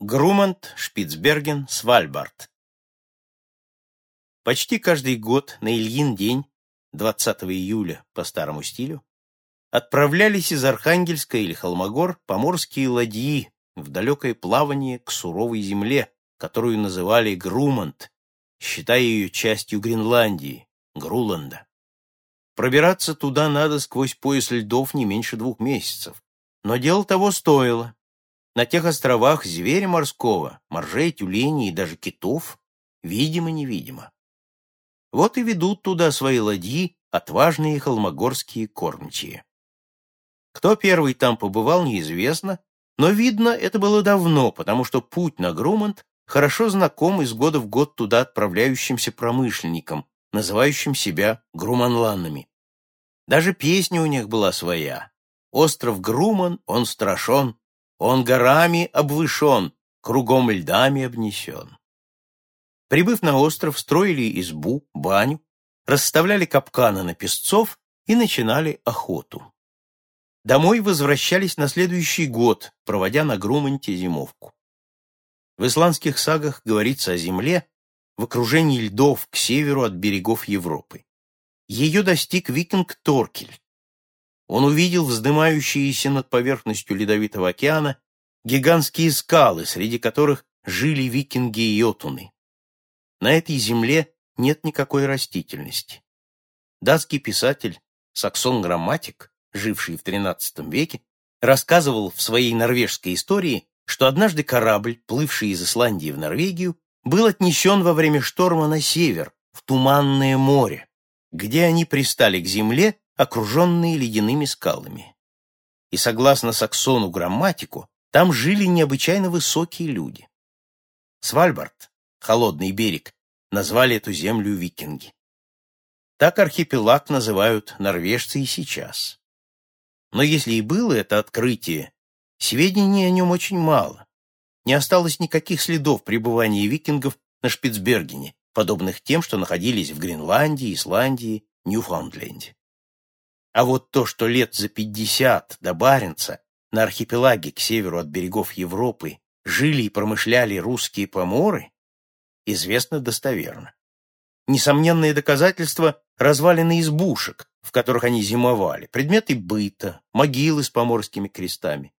Грумант, Шпицберген, Свальбард. Почти каждый год на Ильин день, 20 июля по старому стилю, отправлялись из Архангельска или Холмогор поморские ладьи в далекое плавание к суровой земле, которую называли Грумант, считая ее частью Гренландии, Груланда. Пробираться туда надо сквозь пояс льдов не меньше двух месяцев, но дело того стоило. На тех островах зверя морского, моржей, тюленей и даже китов, видимо-невидимо. Вот и ведут туда свои ладьи отважные холмогорские кормчие. Кто первый там побывал, неизвестно, но, видно, это было давно, потому что путь на Грумант хорошо знаком из года в год туда отправляющимся промышленникам, называющим себя груманланами. Даже песня у них была своя. «Остров Груман, он страшен, он горами обвышен, кругом льдами обнесен. Прибыв на остров, строили избу, баню, расставляли капканы на песцов и начинали охоту. Домой возвращались на следующий год, проводя на Груманте зимовку. В исландских сагах говорится о земле в окружении льдов к северу от берегов Европы. Ее достиг викинг Торкель, он увидел вздымающиеся над поверхностью Ледовитого океана гигантские скалы, среди которых жили викинги и йотуны. На этой земле нет никакой растительности. Датский писатель Саксон Грамматик, живший в XIII веке, рассказывал в своей норвежской истории, что однажды корабль, плывший из Исландии в Норвегию, был отнесен во время шторма на север, в Туманное море, где они пристали к земле окруженные ледяными скалами. И согласно Саксону грамматику, там жили необычайно высокие люди. Свальбард, холодный берег, назвали эту землю викинги. Так архипелаг называют норвежцы и сейчас. Но если и было это открытие, сведений о нем очень мало. Не осталось никаких следов пребывания викингов на Шпицбергене, подобных тем, что находились в Гренландии, Исландии, Ньюфаундленде. А вот то, что лет за пятьдесят до Баренца на архипелаге к северу от берегов Европы жили и промышляли русские поморы, известно достоверно. Несомненные доказательства – развалины избушек, в которых они зимовали, предметы быта, могилы с поморскими крестами.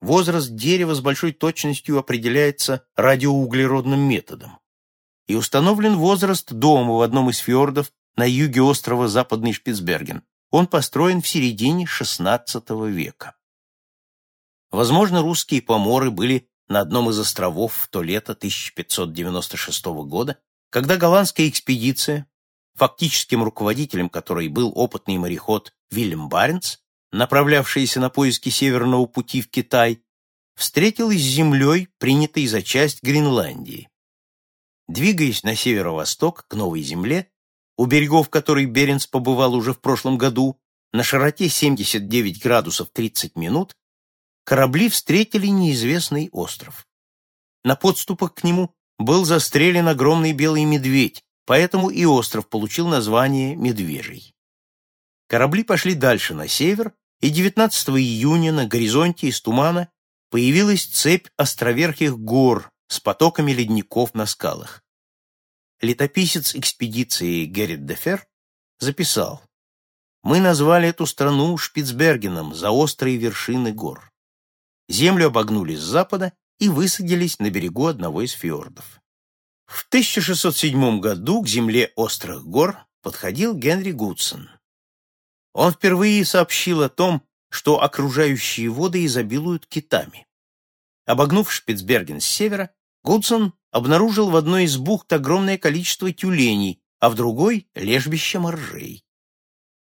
Возраст дерева с большой точностью определяется радиоуглеродным методом. И установлен возраст дома в одном из фьордов на юге острова Западный Шпицберген, он построен в середине XVI века. Возможно, русские поморы были на одном из островов в то лето 1596 года, когда голландская экспедиция, фактическим руководителем которой был опытный мореход Вильям Баренц, направлявшийся на поиски Северного пути в Китай, встретилась с землей, принятой за часть Гренландии. Двигаясь на северо-восток к Новой Земле, у берегов которой Беренц побывал уже в прошлом году, на широте 79 градусов 30 минут, корабли встретили неизвестный остров. На подступах к нему был застрелен огромный белый медведь, поэтому и остров получил название Медвежий. Корабли пошли дальше на север, и 19 июня на горизонте из тумана появилась цепь островерхих гор с потоками ледников на скалах летописец экспедиции Геррит Дефер записал «Мы назвали эту страну Шпицбергеном за острые вершины гор. Землю обогнули с запада и высадились на берегу одного из фьордов. В 1607 году к земле острых гор подходил Генри Гудсон. Он впервые сообщил о том, что окружающие воды изобилуют китами. Обогнув Шпицберген с севера, Гудсон обнаружил в одной из бухт огромное количество тюленей, а в другой — лежбище моржей.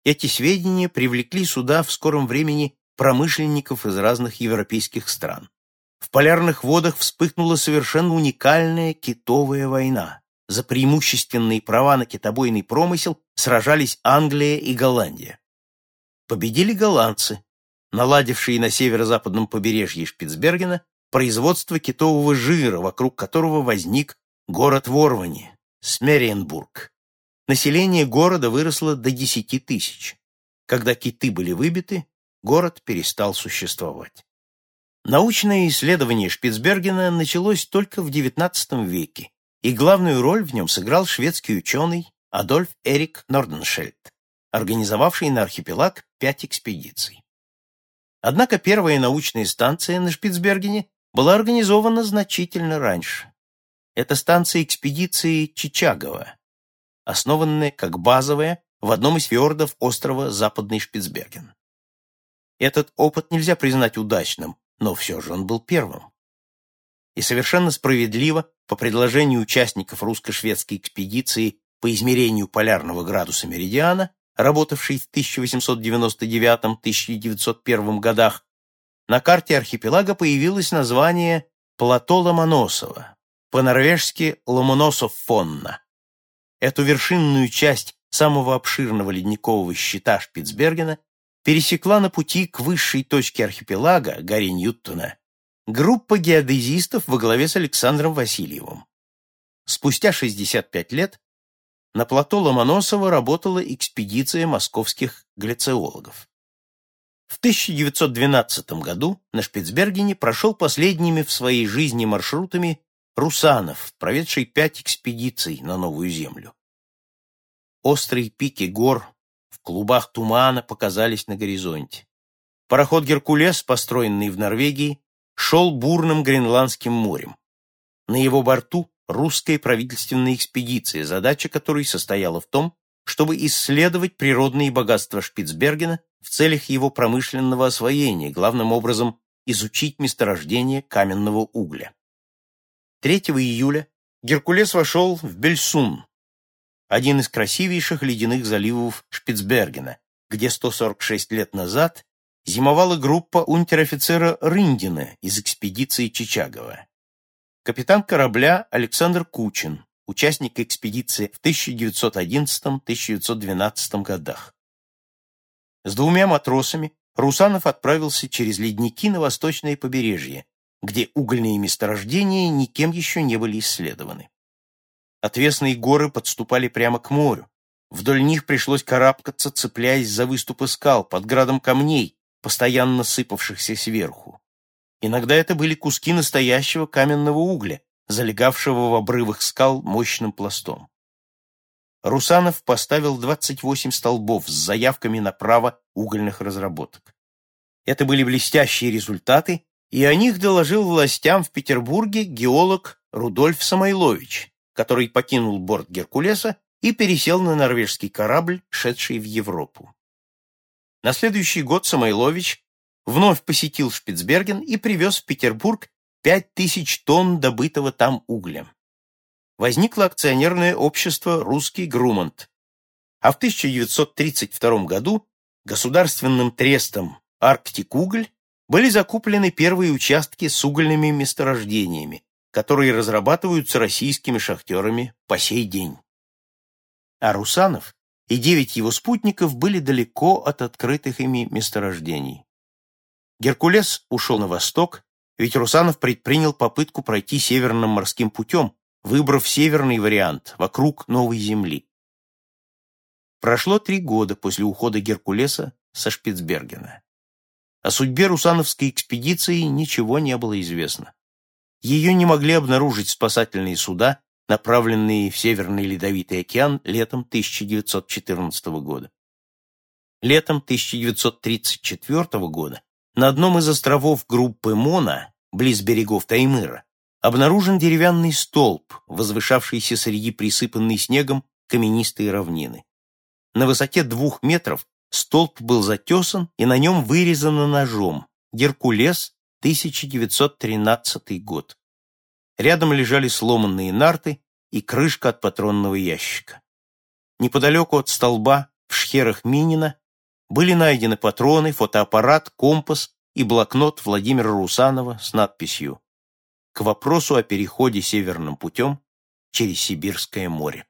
Эти сведения привлекли сюда в скором времени промышленников из разных европейских стран. В полярных водах вспыхнула совершенно уникальная китовая война. За преимущественные права на китобойный промысел сражались Англия и Голландия. Победили голландцы, наладившие на северо-западном побережье Шпицбергена производство китового жира, вокруг которого возник город Ворвани, Смериенбург. Население города выросло до 10 тысяч. Когда киты были выбиты, город перестал существовать. Научное исследование Шпицбергена началось только в XIX веке, и главную роль в нем сыграл шведский ученый Адольф Эрик Норденшельд, организовавший на архипелаг пять экспедиций. Однако первая научная станция на Шпицбергене была организована значительно раньше. Это станция экспедиции Чичагова, основанная как базовая в одном из фьордов острова Западный Шпицберген. Этот опыт нельзя признать удачным, но все же он был первым. И совершенно справедливо, по предложению участников русско-шведской экспедиции по измерению полярного градуса меридиана, работавшей в 1899-1901 годах, на карте архипелага появилось название «Плато Ломоносова», по-норвежски «Ломоносов-Фонна». Эту вершинную часть самого обширного ледникового щита Шпицбергена пересекла на пути к высшей точке архипелага, горе Ньютона, группа геодезистов во главе с Александром Васильевым. Спустя 65 лет на плато Ломоносова работала экспедиция московских глициологов. В 1912 году на Шпицбергене прошел последними в своей жизни маршрутами Русанов, проведший пять экспедиций на Новую Землю. Острые пики гор в клубах тумана показались на горизонте. Пароход «Геркулес», построенный в Норвегии, шел бурным Гренландским морем. На его борту русская правительственная экспедиция, задача которой состояла в том, чтобы исследовать природные богатства Шпицбергена в целях его промышленного освоения, главным образом изучить месторождение каменного угля. 3 июля Геркулес вошел в Бельсун, один из красивейших ледяных заливов Шпицбергена, где 146 лет назад зимовала группа унтер-офицера Рындина из экспедиции Чичагова. Капитан корабля Александр Кучин, участник экспедиции в 1911-1912 годах. С двумя матросами Русанов отправился через ледники на восточное побережье, где угольные месторождения никем еще не были исследованы. Отвесные горы подступали прямо к морю. Вдоль них пришлось карабкаться, цепляясь за выступы скал под градом камней, постоянно сыпавшихся сверху. Иногда это были куски настоящего каменного угля, залегавшего в обрывах скал мощным пластом. Русанов поставил 28 столбов с заявками на право угольных разработок. Это были блестящие результаты, и о них доложил властям в Петербурге геолог Рудольф Самойлович, который покинул борт Геркулеса и пересел на норвежский корабль, шедший в Европу. На следующий год Самойлович вновь посетил Шпицберген и привез в Петербург 5000 тонн добытого там угля. Возникло акционерное общество «Русский Грумант», а в 1932 году государственным трестом «Арктик-Уголь» были закуплены первые участки с угольными месторождениями, которые разрабатываются российскими шахтерами по сей день. А Русанов и девять его спутников были далеко от открытых ими месторождений. Геркулес ушел на восток, ведь Русанов предпринял попытку пройти северным морским путем, выбрав северный вариант вокруг Новой Земли. Прошло три года после ухода Геркулеса со Шпицбергена. О судьбе русановской экспедиции ничего не было известно. Ее не могли обнаружить спасательные суда, направленные в Северный Ледовитый океан летом 1914 года. Летом 1934 года на одном из островов группы Мона, близ берегов Таймыра, обнаружен деревянный столб, возвышавшийся среди присыпанной снегом каменистой равнины. На высоте двух метров столб был затесан и на нем вырезано ножом «Геркулес 1913 год. Рядом лежали сломанные нарты и крышка от патронного ящика. Неподалеку от столба, в шхерах Минина, были найдены патроны, фотоаппарат, компас и блокнот Владимира Русанова с надписью «К вопросу о переходе северным путем через Сибирское море».